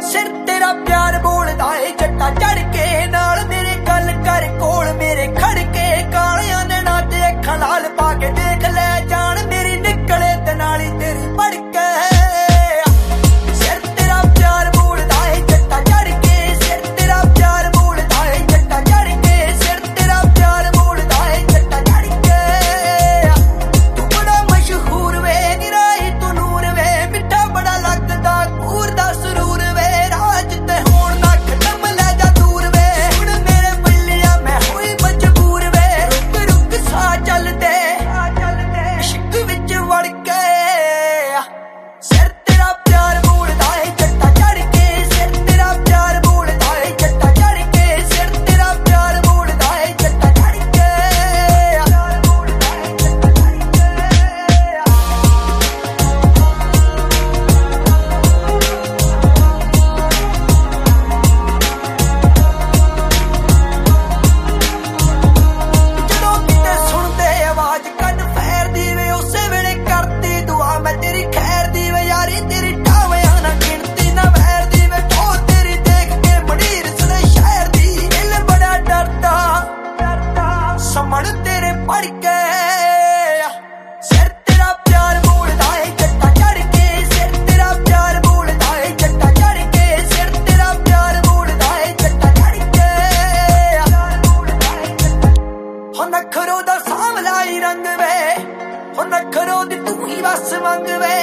ਸਿਰ ਤੇਰਾ ਪਿਆਰ ਬੋਲਦਾ ਏ, ਜੱਟਾ ਚੜ ਕੇ ਨਾਲ ਮੇਰੇ ਗੱਲ ਕਰ ਕੋਲ ਮੇਰੇ ਖੜ ਕੇ ਕਾਲਿਆਂ ਨੇ ਨਾ ਤੇ ਅੱਖਾਂ ਲਾਲ ਪੜ ਕੇ। ਸਿਰ ਤੇਰਾ ਪਿਆਰ ਮੋੜਦਾ ਏ ਜੱਟਾ ਚੜ ਕੇ। ਸਿਰ ਤੇਰਾ ਪਿਆਰ ਮੋੜਦਾ ਏ ਜੱਟਾ ਚੜ ਕੇ। ਸਿਰ ਤੇਰਾ ਪਿਆਰ ਮੋੜਦਾ ਏ ਜੱਟਾ ਚੜ ਕੇ। ਹੋ ਨਖਰੋ ਦਾ ਸਾਂਵਲਾ ਹੀ ਰੰਗ ਵੇ, ਹੋ ਨਖਰੋ ਦੀ ਤੂੰ ਹੀ ਵਸ ਮੰਗ ਵੇ